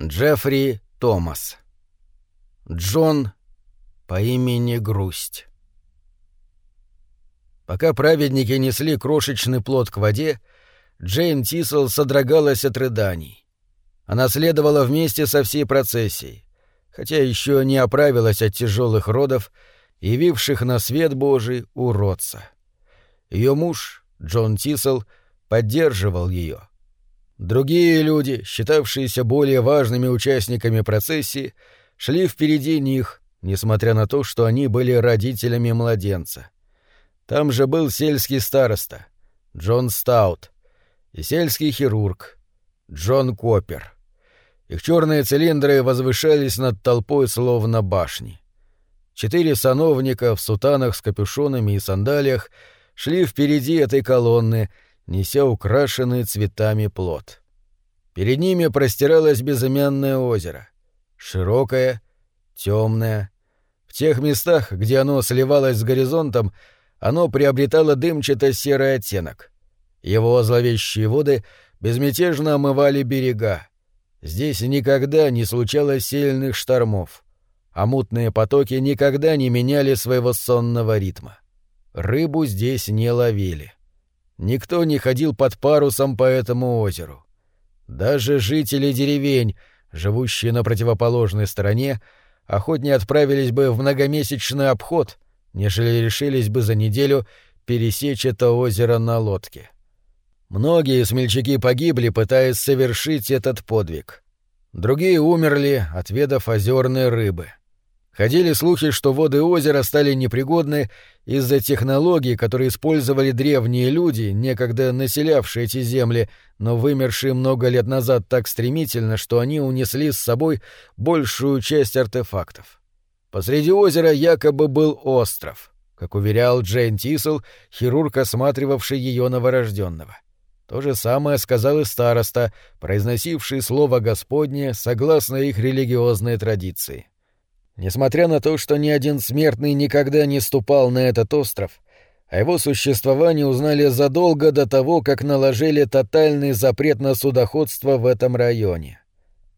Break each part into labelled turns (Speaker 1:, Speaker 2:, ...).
Speaker 1: Джеффри Томас. Джон по имени Грусть. Пока праведники несли крошечный плод к воде, Джейн Тисел содрогалась от рыданий. Она следовала вместе со всей процессией, хотя еще не оправилась от тяжелых родов, явивших на свет Божий уродца. Ее муж, Джон Тисел, поддерживал ее. Другие люди, считавшиеся более важными участниками процессии, шли впереди них, несмотря на то, что они были родителями младенца. Там же был сельский староста, Джон Стаут, и сельский хирург, Джон Коппер. Их черные цилиндры возвышались над толпой словно башни. Четыре сановника в сутанах с капюшонами и сандалиях шли впереди этой колонны — неся украшенный цветами плод. Перед ними простиралось безымянное озеро. Широкое, темное. В тех местах, где оно сливалось с горизонтом, оно приобретало дымчато-серый оттенок. Его зловещие воды безмятежно омывали берега. Здесь никогда не случалось сильных штормов, а мутные потоки никогда не меняли своего сонного ритма. Рыбу здесь не ловили. Никто не ходил под парусом по этому озеру. Даже жители деревень, живущие на противоположной стороне, охотнее отправились бы в многомесячный обход, нежели решились бы за неделю пересечь это озеро на лодке. Многие смельчаки погибли, пытаясь совершить этот подвиг. Другие умерли, отведав озерной рыбы. Ходили слухи, что воды озера стали непригодны из-за технологий, которые использовали древние люди, некогда населявшие эти земли, но вымершие много лет назад так стремительно, что они унесли с собой большую часть артефактов. Посреди озера якобы был остров, как уверял Джейн Тисел, хирург, осматривавший ее новорожденного. То же самое сказал и староста, произносивший слово Господне согласно их религиозной традиции. Несмотря на то, что ни один смертный никогда не ступал на этот остров, о его существовании узнали задолго до того, как наложили тотальный запрет на судоходство в этом районе.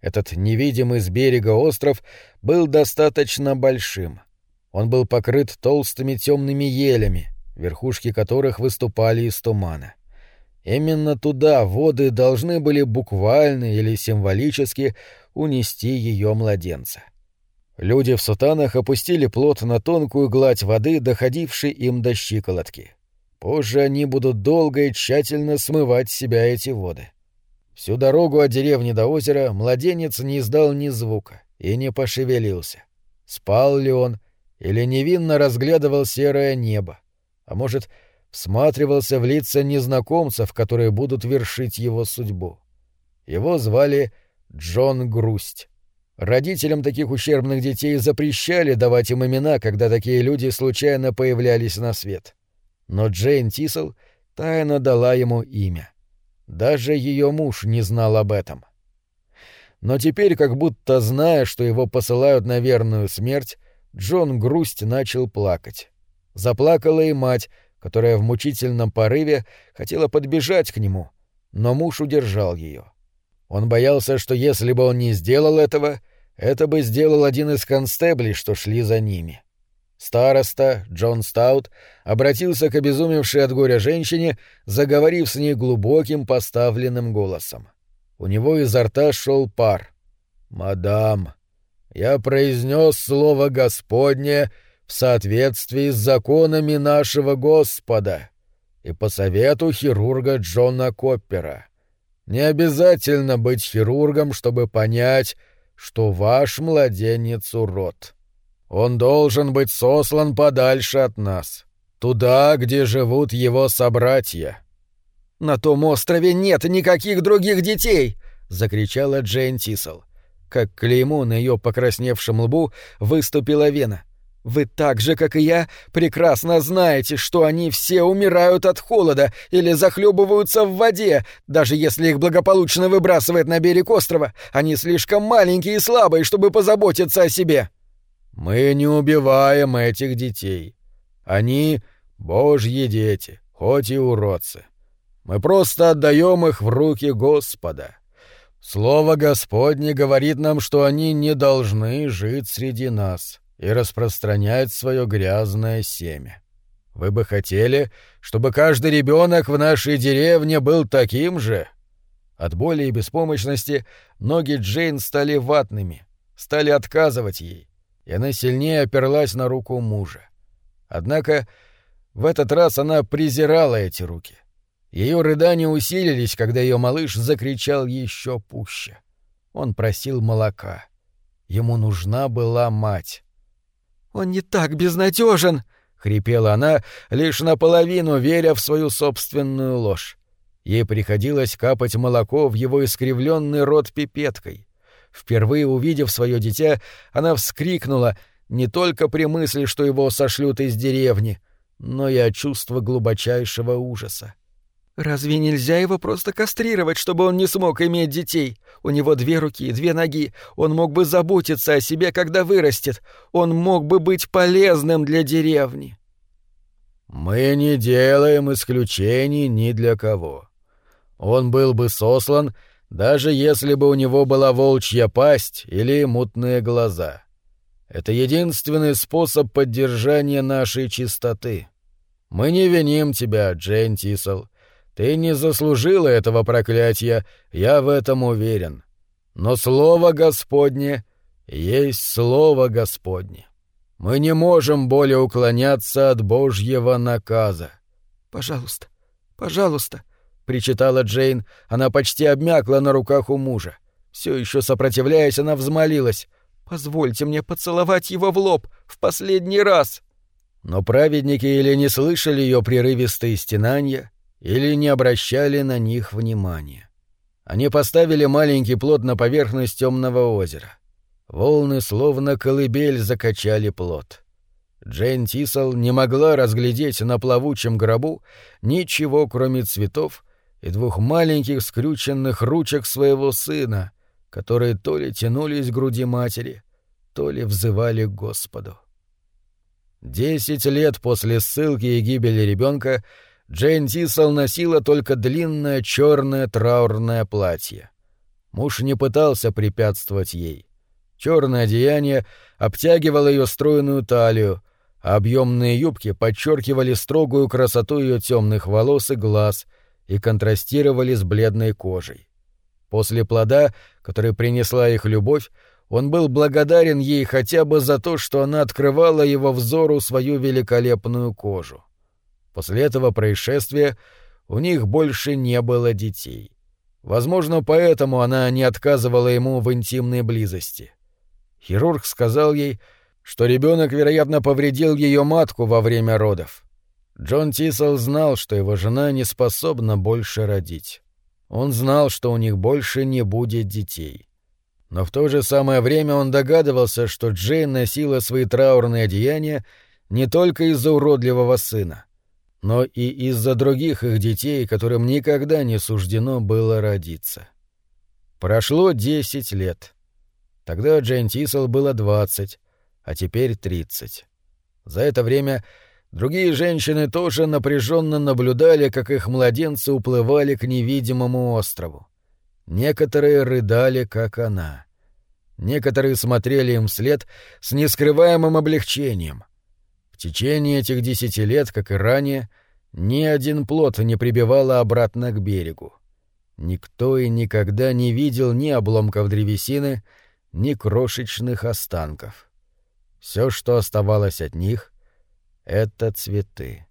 Speaker 1: Этот невидимый с берега остров был достаточно большим. Он был покрыт толстыми темными елями, верхушки которых выступали из тумана. Именно туда воды должны были буквально или символически унести ее младенца. Люди в сутанах опустили плот на тонкую гладь воды, доходившей им до щиколотки. Позже они будут долго и тщательно смывать себя эти воды. Всю дорогу от деревни до озера младенец не издал ни звука и не пошевелился. Спал ли он или невинно разглядывал серое небо, а может, всматривался в лица незнакомцев, которые будут вершить его судьбу. Его звали Джон Грусть. Родителям таких ущербных детей запрещали давать им имена, когда такие люди случайно появлялись на свет. Но Джейн Тисел тайно дала ему имя. Даже ее муж не знал об этом. Но теперь, как будто зная, что его посылают на верную смерть, Джон грусть начал плакать. Заплакала и мать, которая в мучительном порыве хотела подбежать к нему, но муж удержал ее. Он боялся, что если бы он не сделал этого, это бы сделал один из констеблей, что шли за ними. Староста, Джон Стаут, обратился к обезумевшей от горя женщине, заговорив с ней глубоким поставленным голосом. У него изо рта шел пар. «Мадам, я произнес слово Господне в соответствии с законами нашего Господа и по совету хирурга Джона Коппера. Не обязательно быть хирургом, чтобы понять, что ваш младенец урод. Он должен быть сослан подальше от нас, туда, где живут его собратья».
Speaker 2: «На том острове нет никаких других детей!» — закричала Джейн Тисел. Как клеймо на ее покрасневшем лбу выступила вена. Вы так же, как и я, прекрасно знаете, что они все умирают от холода или захлебываются в воде, даже если их благополучно выбрасывает на берег острова. Они слишком маленькие и слабые, чтобы позаботиться о себе.
Speaker 1: Мы не убиваем этих детей. Они — божьи дети, хоть и уродцы. Мы просто отдаем их в руки Господа. Слово Господне говорит нам, что они не должны жить среди нас и распространять свое грязное семя. Вы бы хотели, чтобы каждый ребенок в нашей деревне был таким же?» От боли и беспомощности ноги Джейн стали ватными, стали отказывать ей, и она сильнее оперлась на руку мужа. Однако в этот раз она презирала эти руки. Ее рыдания усилились, когда ее малыш закричал еще пуще. Он просил молока. Ему нужна была мать.
Speaker 2: «Он не так безнадежен!» — хрипела она, лишь наполовину веря в свою собственную ложь. Ей приходилось капать молоко в его искривленный рот пипеткой. Впервые увидев свое дитя, она вскрикнула не только при мысли, что его сошлют из деревни, но и от чувства глубочайшего ужаса. «Разве нельзя его просто кастрировать, чтобы он не смог иметь детей? У него две руки и две ноги. Он мог бы заботиться о себе, когда вырастет. Он мог бы быть полезным для деревни».
Speaker 1: «Мы не делаем исключений ни для кого. Он был бы сослан, даже если бы у него была волчья пасть или мутные глаза. Это единственный способ поддержания нашей чистоты. Мы не виним тебя, Джейн Тисел. Ты не заслужила этого проклятия, я в этом уверен. Но слово Господне есть слово Господне. Мы не можем более уклоняться от Божьего наказа.
Speaker 2: Пожалуйста, пожалуйста, причитала Джейн. Она почти обмякла на руках у мужа. Все еще сопротивляясь, она взмолилась: "Позвольте мне поцеловать его в лоб в последний раз".
Speaker 1: Но праведники или не слышали ее прерывистые стенания, или не обращали на них внимания. Они поставили маленький плод на поверхность темного озера. Волны словно колыбель закачали плод. Джейн Тисел не могла разглядеть на плавучем гробу ничего, кроме цветов и двух маленьких скрюченных ручек своего сына, которые то ли тянулись к груди матери, то ли взывали к Господу. Десять лет после ссылки и гибели ребенка Джейн Тисел носила только длинное черное траурное платье. Муж не пытался препятствовать ей. Черное одеяние обтягивало ее стройную талию, а объемные юбки подчеркивали строгую красоту ее темных волос и глаз — и контрастировали с бледной кожей. После плода, который принесла их любовь, он был благодарен ей хотя бы за то, что она открывала его взору свою великолепную кожу. После этого происшествия у них больше не было детей. Возможно, поэтому она не отказывала ему в интимной близости. Хирург сказал ей, что ребенок, вероятно, повредил ее матку во время родов. Джон Тисел знал, что его жена не способна больше родить. Он знал, что у них больше не будет детей. Но в то же самое время он догадывался, что Джейн носила свои траурные одеяния не только из-за уродливого сына, но и из-за других их детей, которым никогда не суждено было родиться. Прошло десять лет. Тогда Джейн Тисел было двадцать, а теперь тридцать. За это время Другие женщины тоже напряженно наблюдали, как их младенцы уплывали к невидимому острову. Некоторые рыдали, как она. Некоторые смотрели им вслед с нескрываемым облегчением. В течение этих десяти лет, как и ранее, ни один плод не прибивало обратно к берегу. Никто и никогда не видел ни обломков древесины, ни крошечных останков. Все, что оставалось от них, это цветы.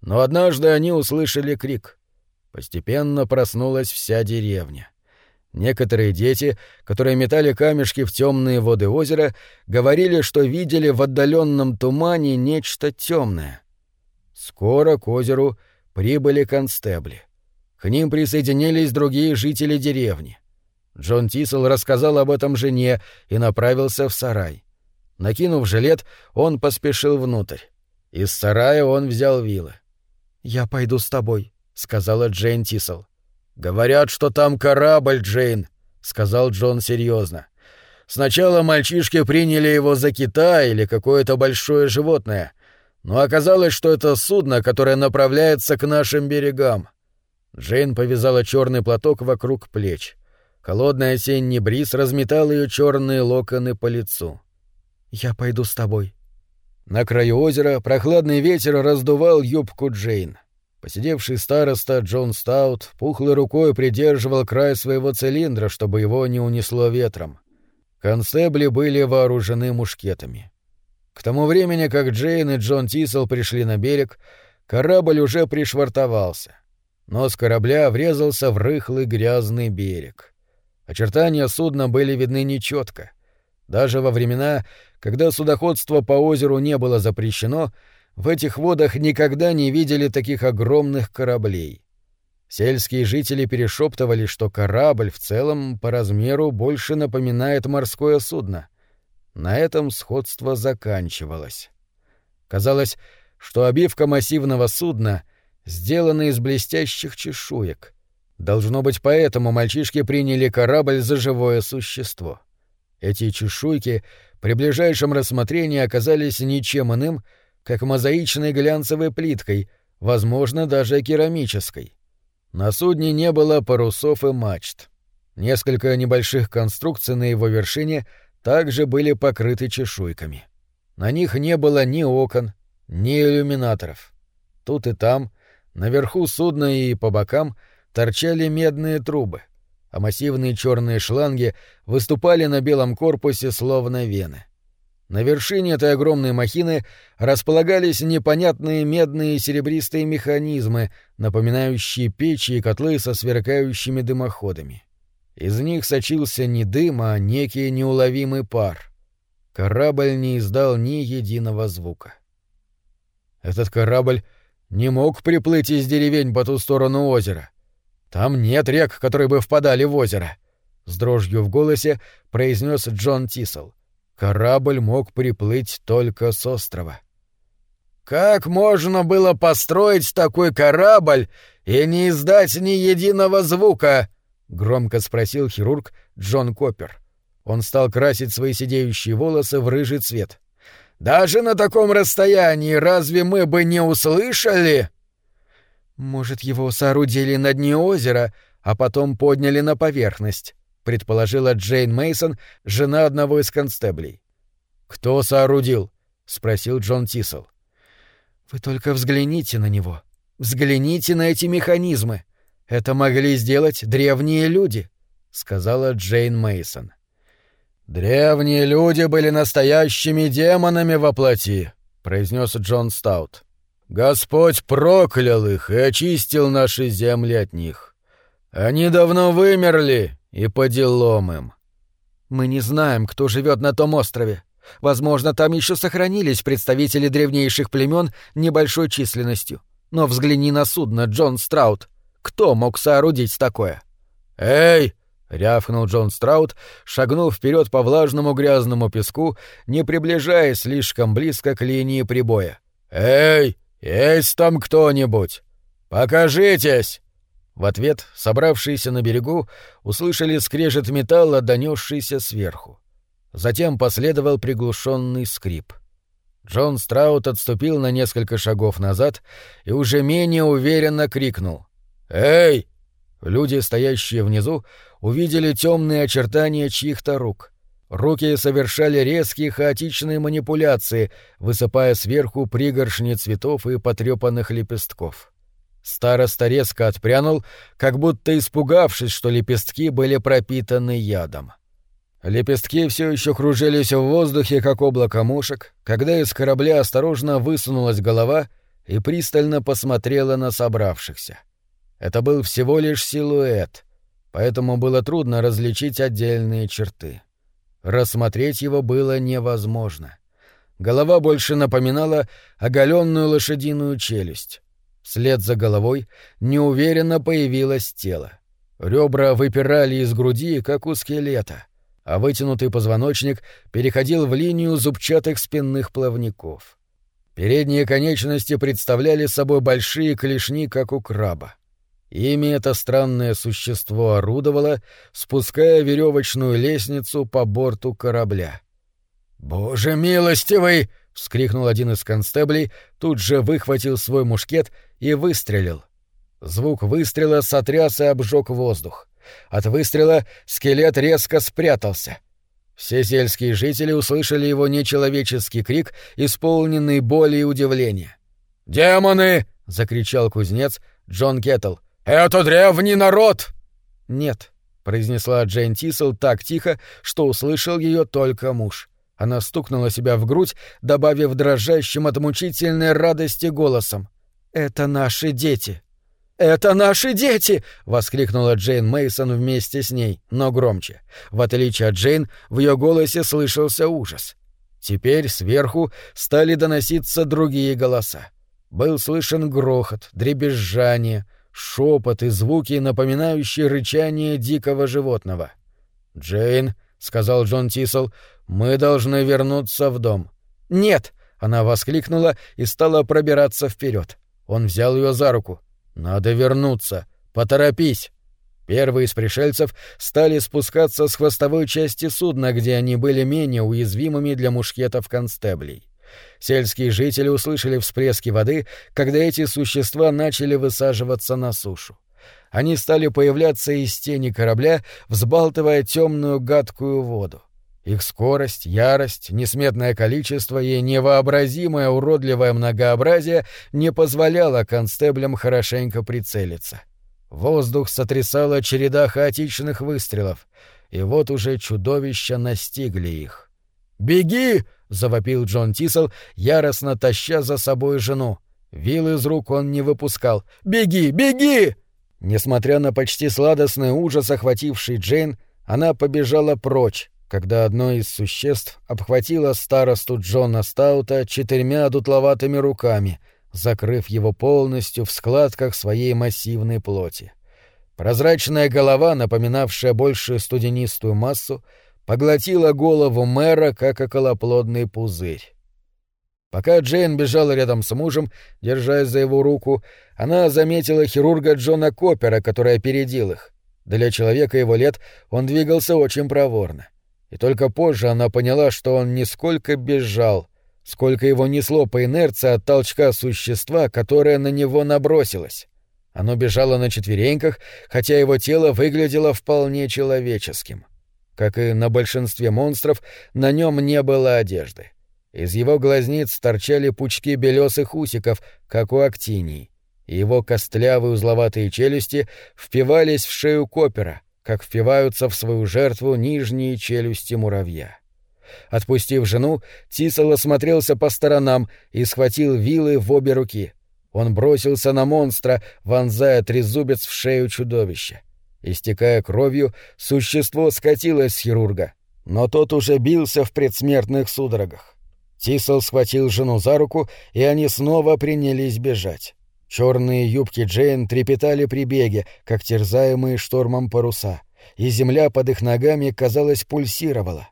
Speaker 1: Но однажды они услышали крик. Постепенно проснулась вся деревня. Некоторые дети, которые метали камешки в темные воды озера, говорили, что видели в отдаленном тумане нечто темное. Скоро к озеру прибыли констебли. К ним присоединились другие жители деревни. Джон Тисел рассказал об этом жене и направился в сарай. Накинув жилет, он поспешил внутрь. Из сарая он взял вилы.
Speaker 2: «Я пойду с тобой», — сказала Джейн Тисел.
Speaker 1: «Говорят, что там корабль, Джейн», — сказал Джон серьезно. «Сначала мальчишки приняли его за кита или какое-то большое животное, но оказалось, что это судно, которое направляется к нашим берегам». Джейн повязала черный платок вокруг плеч. Холодный осенний бриз разметал ее черные локоны по лицу.
Speaker 2: «Я пойду с тобой».
Speaker 1: На краю озера прохладный ветер раздувал юбку Джейн. Посидевший староста Джон Стаут пухлой рукой придерживал край своего цилиндра, чтобы его не унесло ветром. Констебли были вооружены мушкетами. К тому времени, как Джейн и Джон Тисел пришли на берег, корабль уже пришвартовался. Нос корабля врезался в рыхлый грязный берег. Очертания судна были видны нечетко. Даже во времена, когда судоходство по озеру не было запрещено, в этих водах никогда не видели таких огромных кораблей. Сельские жители перешептывали, что корабль в целом по размеру больше напоминает морское судно. На этом сходство заканчивалось. Казалось, что обивка массивного судна сделана из блестящих чешуек. Должно быть, поэтому мальчишки приняли корабль за живое существо. Эти чешуйки при ближайшем рассмотрении оказались ничем иным, как мозаичной глянцевой плиткой, возможно, даже керамической. На судне не было парусов и мачт. Несколько небольших конструкций на его вершине также были покрыты чешуйками. На них не было ни окон, ни иллюминаторов. Тут и там, наверху судна и по бокам, торчали медные трубы, а массивные черные шланги выступали на белом корпусе словно вены. На вершине этой огромной махины располагались непонятные медные и серебристые механизмы, напоминающие печи и котлы со сверкающими дымоходами. Из них сочился не дым, а некий неуловимый пар. Корабль не издал ни единого звука. Этот корабль не мог приплыть из деревень по ту сторону озера. Там нет рек, которые бы впадали в озеро. С дрожью в голосе произнес Джон Тисел. Корабль мог приплыть только с острова. Как можно было построить такой корабль и не издать ни единого звука? громко спросил хирург Джон Коппер. Он стал красить свои сидеющие волосы в рыжий цвет. Даже на таком расстоянии разве мы бы не услышали?
Speaker 2: Может, его соорудили на дне озера, а потом подняли на поверхность, предположила Джейн Мейсон, жена одного из констеблей. Кто соорудил? спросил Джон Тисел. Вы только взгляните на него. Взгляните на эти механизмы. Это могли сделать древние люди, сказала Джейн Мейсон.
Speaker 1: Древние люди были настоящими демонами во плоти, произнес Джон Стаут. Господь проклял их и очистил наши земли от них. Они давно вымерли, и по делам им.
Speaker 2: Мы не знаем, кто живет на том острове. Возможно, там еще сохранились представители древнейших племен небольшой численностью. Но взгляни на судно, Джон Страут. Кто мог соорудить такое?
Speaker 1: «Эй!» — рявкнул Джон Страут, шагнув вперед по влажному грязному песку, не приближаясь слишком близко к линии прибоя. «Эй! Есть там кто-нибудь? Покажитесь!» В ответ собравшиеся на берегу услышали скрежет металла, донесшийся сверху. Затем последовал приглушенный скрип. Джон Страут отступил на несколько шагов назад и уже менее уверенно крикнул. «Эй!» Люди, стоящие внизу, увидели темные очертания чьих-то рук. Руки совершали резкие хаотичные манипуляции, высыпая сверху пригоршни цветов и потрепанных лепестков. Староста резко отпрянул, как будто испугавшись, что лепестки были пропитаны ядом. Лепестки все еще кружились в воздухе, как облако мушек, когда из корабля осторожно высунулась голова и пристально посмотрела на собравшихся. Это был всего лишь силуэт, поэтому было трудно различить отдельные черты. Рассмотреть его было невозможно. Голова больше напоминала оголенную лошадиную челюсть. Вслед за головой неуверенно появилось тело. Ребра выпирали из груди, как у скелета, а вытянутый позвоночник переходил в линию зубчатых спинных плавников. Передние конечности представляли собой большие клешни, как у краба. Ими это странное существо орудовало, спуская веревочную лестницу по борту корабля. «Боже милостивый!» — вскрикнул один из констеблей, тут же выхватил свой мушкет и выстрелил. Звук выстрела сотряс и обжег воздух. От выстрела скелет резко спрятался. Все сельские жители услышали его нечеловеческий крик, исполненный боли и удивления. «Демоны!» — закричал кузнец Джон Кеттл. «Это древний народ!» «Нет», — произнесла Джейн Тисел так тихо, что услышал ее только муж. Она стукнула себя в грудь, добавив дрожащим от мучительной радости голосом. «Это наши дети!» «Это наши дети!» — воскликнула Джейн Мейсон вместе с ней, но громче. В отличие от Джейн, в ее голосе слышался ужас. Теперь сверху стали доноситься другие голоса. Был слышен грохот, дребезжание, шепот и звуки, напоминающие рычание дикого животного. «Джейн», — сказал Джон Тисел, — «мы должны вернуться в дом». «Нет!» — она воскликнула и стала пробираться вперед. Он взял ее за руку. «Надо вернуться. Поторопись!» Первые из пришельцев стали спускаться с хвостовой части судна, где они были менее уязвимыми для мушкетов констеблей. Сельские жители услышали всплески воды, когда эти существа начали высаживаться на сушу. Они стали появляться из тени корабля, взбалтывая темную гадкую воду. Их скорость, ярость, несметное количество и невообразимое уродливое многообразие не позволяло констеблям хорошенько прицелиться. Воздух сотрясала череда хаотичных выстрелов, и вот уже чудовища настигли их. «Беги!» — завопил Джон Тисел, яростно таща за собой жену. Вил из рук он не выпускал. «Беги! Беги!» Несмотря на почти сладостный ужас, охвативший Джейн, она побежала прочь, когда одно из существ обхватило старосту Джона Стаута четырьмя дутловатыми руками, закрыв его полностью в складках своей массивной плоти. Прозрачная голова, напоминавшая больше студенистую массу, поглотила голову мэра, как околоплодный пузырь. Пока Джейн бежала рядом с мужем, держась за его руку, она заметила хирурга Джона Коппера, который опередил их. Для человека его лет он двигался очень проворно. И только позже она поняла, что он не сколько бежал, сколько его несло по инерции от толчка существа, которое на него набросилось. Оно бежало на четвереньках, хотя его тело выглядело вполне человеческим. Как и на большинстве монстров, на нем не было одежды. Из его глазниц торчали пучки белесых усиков, как у актиний, его костлявые узловатые челюсти впивались в шею копера, как впиваются в свою жертву нижние челюсти муравья. Отпустив жену, Тисел осмотрелся по сторонам и схватил вилы в обе руки. Он бросился на монстра, вонзая трезубец в шею чудовища. Истекая кровью, существо скатилось с хирурга, но тот уже бился в предсмертных судорогах. Тисел схватил жену за руку, и они снова принялись бежать. Черные юбки Джейн трепетали при беге, как терзаемые штормом паруса, и земля под их ногами, казалось, пульсировала.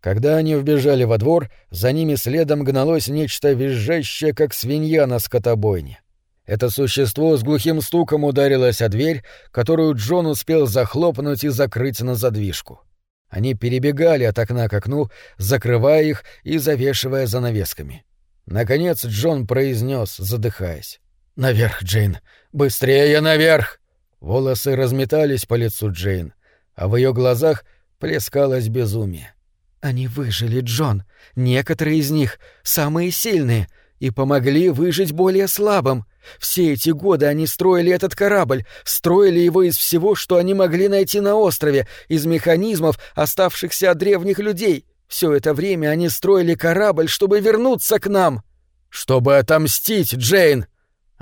Speaker 1: Когда они вбежали во двор, за ними следом гналось нечто визжащее, как свинья на скотобойне. Это существо с глухим стуком ударилось о дверь, которую Джон успел захлопнуть и закрыть на задвижку. Они перебегали от окна к окну, закрывая их и завешивая занавесками. Наконец Джон произнес, задыхаясь. «Наверх, Джейн! Быстрее наверх!» Волосы разметались по лицу Джейн, а в ее глазах плескалось безумие. «Они выжили, Джон. Некоторые из них, самые сильные, и помогли выжить более слабым. Все эти годы они строили этот корабль, строили его из всего, что они могли найти на острове, из механизмов, оставшихся от древних людей. Все это время они строили корабль, чтобы вернуться к нам. Чтобы отомстить, Джейн!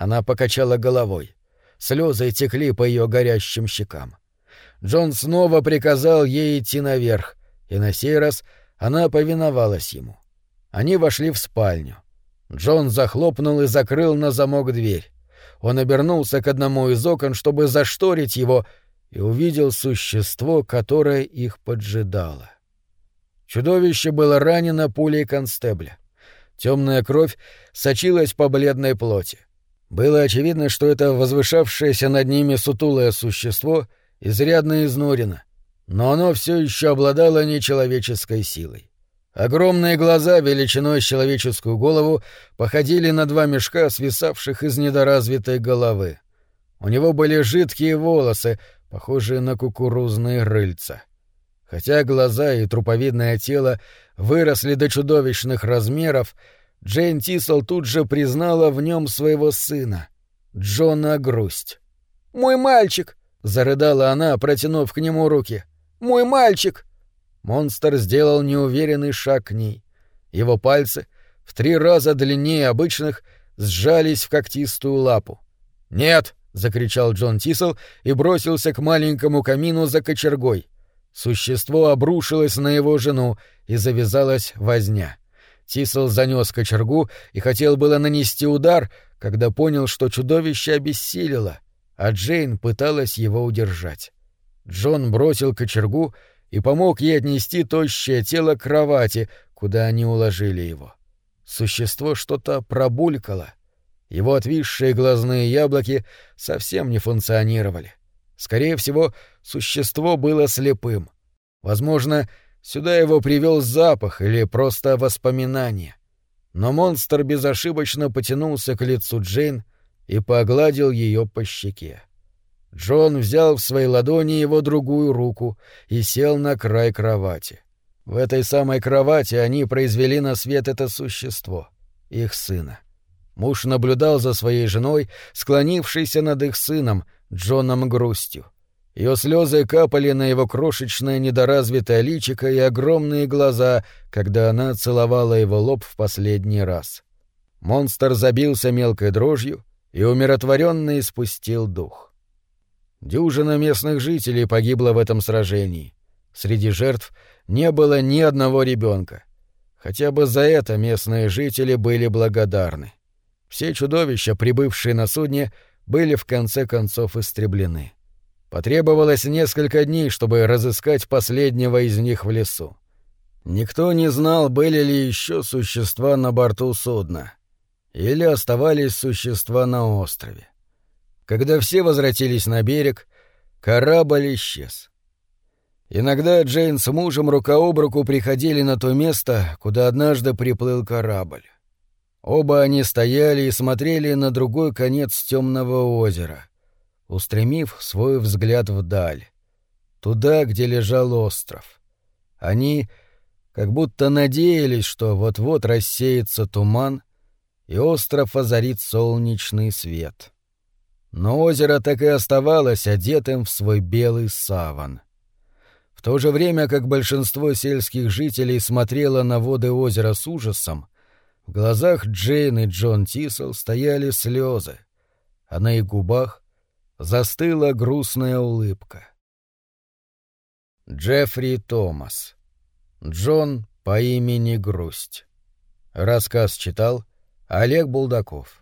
Speaker 1: Она покачала головой. Слезы текли по ее горящим щекам. Джон снова приказал ей идти наверх, и на сей раз она повиновалась ему. Они вошли в спальню. Джон захлопнул и закрыл на замок дверь. Он обернулся к одному из окон, чтобы зашторить его, и увидел существо, которое их поджидало. Чудовище было ранено пулей констебля. Темная кровь сочилась по бледной плоти. Было очевидно, что это возвышавшееся над ними сутулое существо изрядно изнурено, но оно все еще обладало нечеловеческой силой. Огромные глаза величиной с человеческую голову походили на два мешка, свисавших из недоразвитой головы. У него были жидкие волосы, похожие на кукурузные рыльца. Хотя глаза и труповидное тело выросли до чудовищных размеров, Джейн Тисел тут же признала в нем своего сына, Джона Грусть.
Speaker 2: «Мой мальчик!»
Speaker 1: — зарыдала она, протянув к нему руки.
Speaker 2: «Мой мальчик!»
Speaker 1: Монстр сделал неуверенный шаг к ней. Его пальцы, в три раза длиннее обычных, сжались в когтистую лапу. «Нет!» — закричал Джон Тисел и бросился к маленькому камину за кочергой. Существо обрушилось на его жену, и завязалась возня. Тисел занес кочергу и хотел было нанести удар, когда понял, что чудовище обессилило, а Джейн пыталась его удержать. Джон бросил кочергу и помог ей отнести тощее тело к кровати, куда они уложили его. Существо что-то пробулькало. Его отвисшие глазные яблоки совсем не функционировали. Скорее всего, существо было слепым. Возможно, сюда его привел запах или просто воспоминание. Но монстр безошибочно потянулся к лицу Джейн и погладил ее по щеке. Джон взял в свои ладони его другую руку и сел на край кровати. В этой самой кровати они произвели на свет это существо, их сына. Муж наблюдал за своей женой, склонившейся над их сыном, Джоном грустью. Ее слезы капали на его крошечное недоразвитое личико и огромные глаза, когда она целовала его лоб в последний раз. Монстр забился мелкой дрожью и умиротворенно испустил дух. Дюжина местных жителей погибла в этом сражении. Среди жертв не было ни одного ребенка. Хотя бы за это местные жители были благодарны. Все чудовища, прибывшие на судне, были в конце концов истреблены. Потребовалось несколько дней, чтобы разыскать последнего из них в лесу. Никто не знал, были ли еще существа на борту судна. Или оставались существа на острове. Когда все возвратились на берег, корабль исчез. Иногда Джейн с мужем рука об руку приходили на то место, куда однажды приплыл корабль. Оба они стояли и смотрели на другой конец темного озера, устремив свой взгляд вдаль, туда, где лежал остров. Они как будто надеялись, что вот-вот рассеется туман, и остров озарит солнечный свет. Но озеро так и оставалось одетым в свой белый саван. В то же время, как большинство сельских жителей смотрело на воды озера с ужасом, в глазах Джейн и Джон Тисел стояли слезы, а на их губах застыла грустная улыбка. Джеффри Томас. Джон по имени Грусть. Рассказ читал Олег Булдаков.